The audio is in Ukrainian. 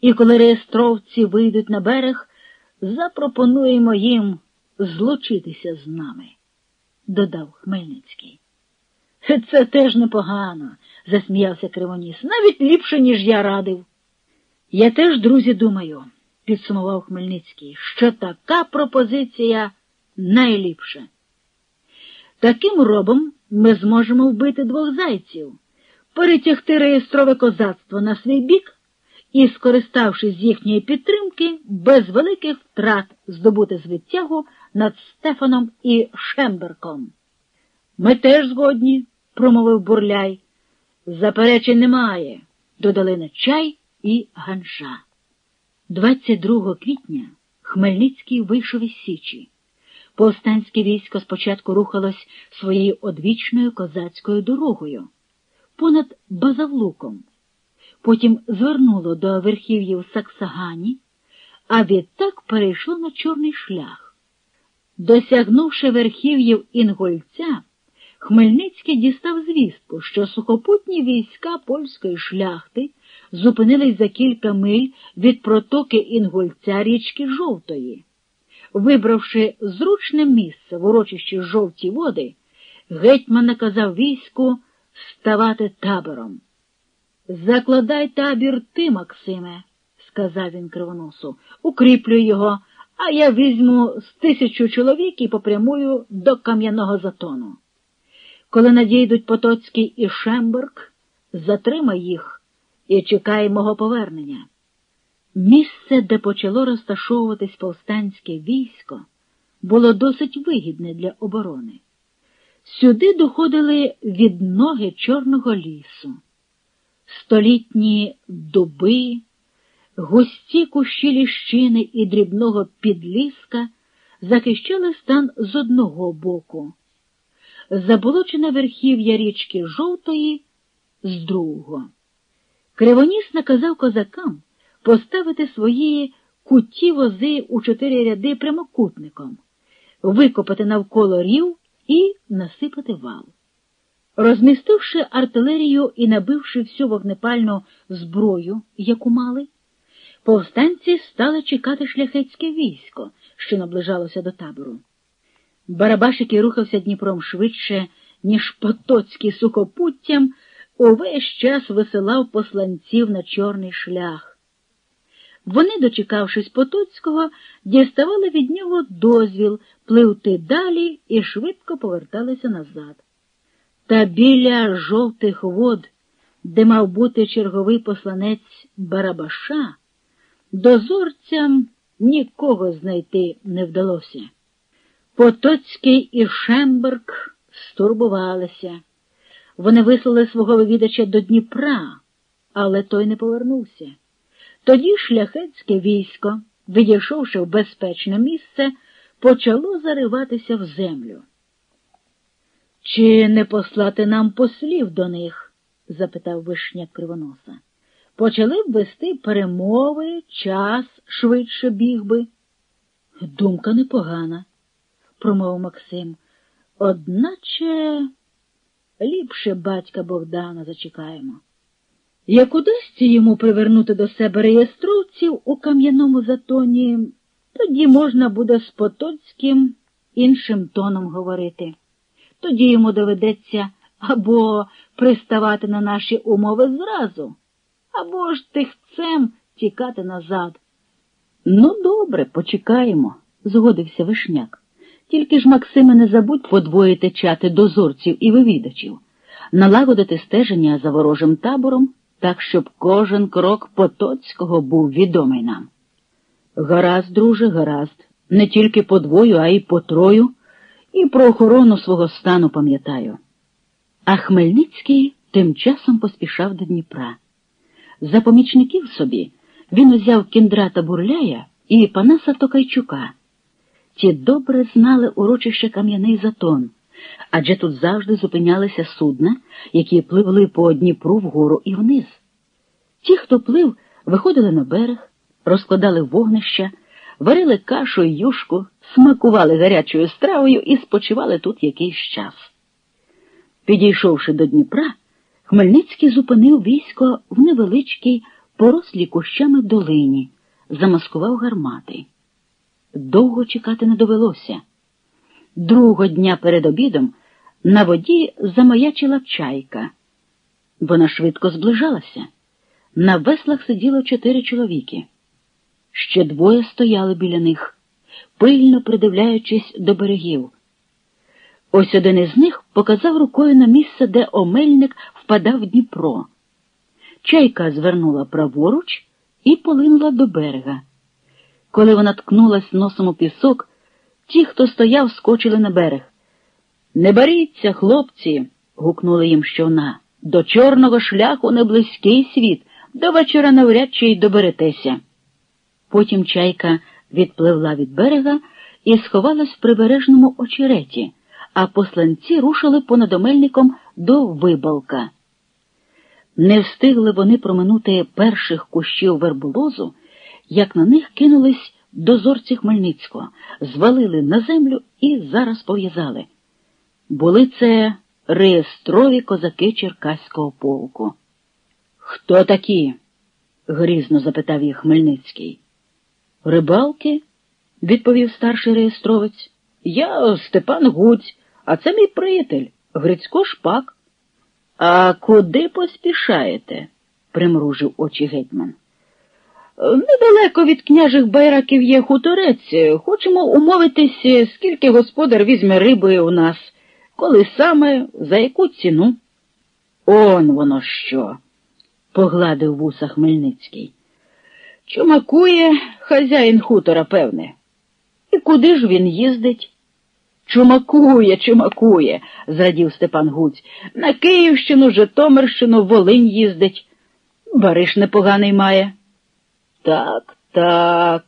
і коли реєстровці вийдуть на берег, запропонуємо їм злучитися з нами, додав Хмельницький. Це теж непогано, засміявся Кривоніс, навіть ліпше, ніж я радив. Я теж, друзі, думаю, підсумував Хмельницький, що така пропозиція найліпша. Таким робом ми зможемо вбити двох зайців, перетягти реєстрове козацтво на свій бік і, скориставшись з їхньої підтримки, без великих втрат здобути звитягу над Стефаном і Шемберком. Ми теж згодні, промовив бурляй. Заперечень немає, додали на чай і ганша. 22 квітня Хмельницький вийшов із Січі. Повстанське військо спочатку рухалось своєю одвічною козацькою дорогою понад Базавлуком, потім звернуло до верхів'їв Саксагані, а відтак перейшло на чорний шлях. Досягнувши верхів'їв Інгольця, Хмельницький дістав звістку, що сухопутні війська польської шляхти зупинились за кілька миль від протоки Інгольця річки Жовтої. Вибравши зручне місце в урочищі жовті води, гетьман наказав війську ставати табором. Закладай табір ти, Максиме, сказав він кривоносу, укріплюй його, а я візьму з тисячу чоловік і попрямую до кам'яного затону. Коли надійдуть Потоцький і Шемберг, затримай їх і чекай мого повернення. Місце, де почало розташовуватись повстанське військо, було досить вигідне для оборони. Сюди доходили від ноги Чорного лісу, столітні дуби, густі кущі ліщини і дрібного підліска захищали стан з одного боку, заболочене верхів'я річки Жовтої з другого. Кривоніс наказав козакам поставити свої куті вози у чотири ряди прямокутником, викопати навколо рів і насипати вал. Розмістивши артилерію і набивши всю вогнепальну зброю, яку мали, повстанці стали чекати шляхетське військо, що наближалося до табору. Барабашики рухався Дніпром швидше, ніж Потоцький сухопуттям, увесь час висилав посланців на чорний шлях. Вони, дочекавшись Потоцького, діставали від нього дозвіл пливти далі і швидко поверталися назад. Та біля жовтих вод, де мав бути черговий посланець Барабаша, дозорцям нікого знайти не вдалося. Потоцький і Шемберг стурбувалися. Вони вислали свого вивідача до Дніпра, але той не повернувся. Тоді шляхетське військо, відійшовши в безпечне місце, почало зариватися в землю. Чи не послати нам послів до них? запитав вишняк кривоноса. Почали б вести перемови, час швидше біг би. Думка непогана, промовив Максим. Одначе ліпше батька Богдана зачекаємо. Як удасться йому привернути до себе реєстровців у кам'яному затоні, тоді можна буде з Потоцьким іншим тоном говорити. Тоді йому доведеться або приставати на наші умови зразу, або ж тихцем тікати назад. Ну, добре, почекаємо, згодився вишняк. Тільки ж, Максиме, не забудь подвоїти чати дозорців і вивідачів, налагодити стеження за ворожим табором так, щоб кожен крок Потоцького був відомий нам. Гаразд, друже, гаразд, не тільки по двою, а й по трою, і про охорону свого стану пам'ятаю. А Хмельницький тим часом поспішав до Дніпра. За помічників собі він узяв кіндрата Бурляя і Панаса Токайчука. Ті добре знали урочище Кам'яний Затон, адже тут завжди зупинялися судна, які пливли по Дніпру вгору і вниз. Ті, хто плив, виходили на берег, розкладали вогнища, варили кашу й юшку, смакували гарячою стравою і спочивали тут якийсь час. Підійшовши до Дніпра, Хмельницький зупинив військо в невеличкій порослі кущами долині, замаскував гармати. Довго чекати не довелося. Другого дня перед обідом на воді замаячила чайка. Вона швидко зближалася. На веслах сиділо чотири чоловіки. Ще двоє стояли біля них, пильно придивляючись до берегів. Ось один із них показав рукою на місце, де омельник впадав в Дніпро. Чайка звернула праворуч і полинула до берега. Коли вона ткнулась носом у пісок, ті, хто стояв, скочили на берег. Не боріться, хлопці, гукнули їм щовна. До чорного шляху не близький світ, до вечора навряд чи й доберетеся. Потім чайка відпливла від берега і сховалась в прибережному очереті, а посланці рушили понад омельником до вибалка. Не встигли вони проминути перших кущів верболозу, як на них кинулись дозорці Хмельницького, звалили на землю і зараз пов'язали. Були це реєстрові козаки Черкаського полку. Хто такі? грізно запитав їх Хмельницький. Рибалки, відповів старший реєстровець. Я Степан Гуць, а це мій приятель, Грицько Шпак. А куди поспішаєте? примружив очі гетьман. Недалеко від княжих байраків є хуторець. Хочемо умовитись, скільки господар візьме риби у нас, коли саме, за яку ціну. Он воно що, погладив вуса Хмельницький. Чумакує хазяїн хутора, певне. І куди ж він їздить? Чумакує, чумакує, зрадів Степан Гуць. На Київщину, Житомирщину, Волинь їздить. Бариш непоганий має. Так, так,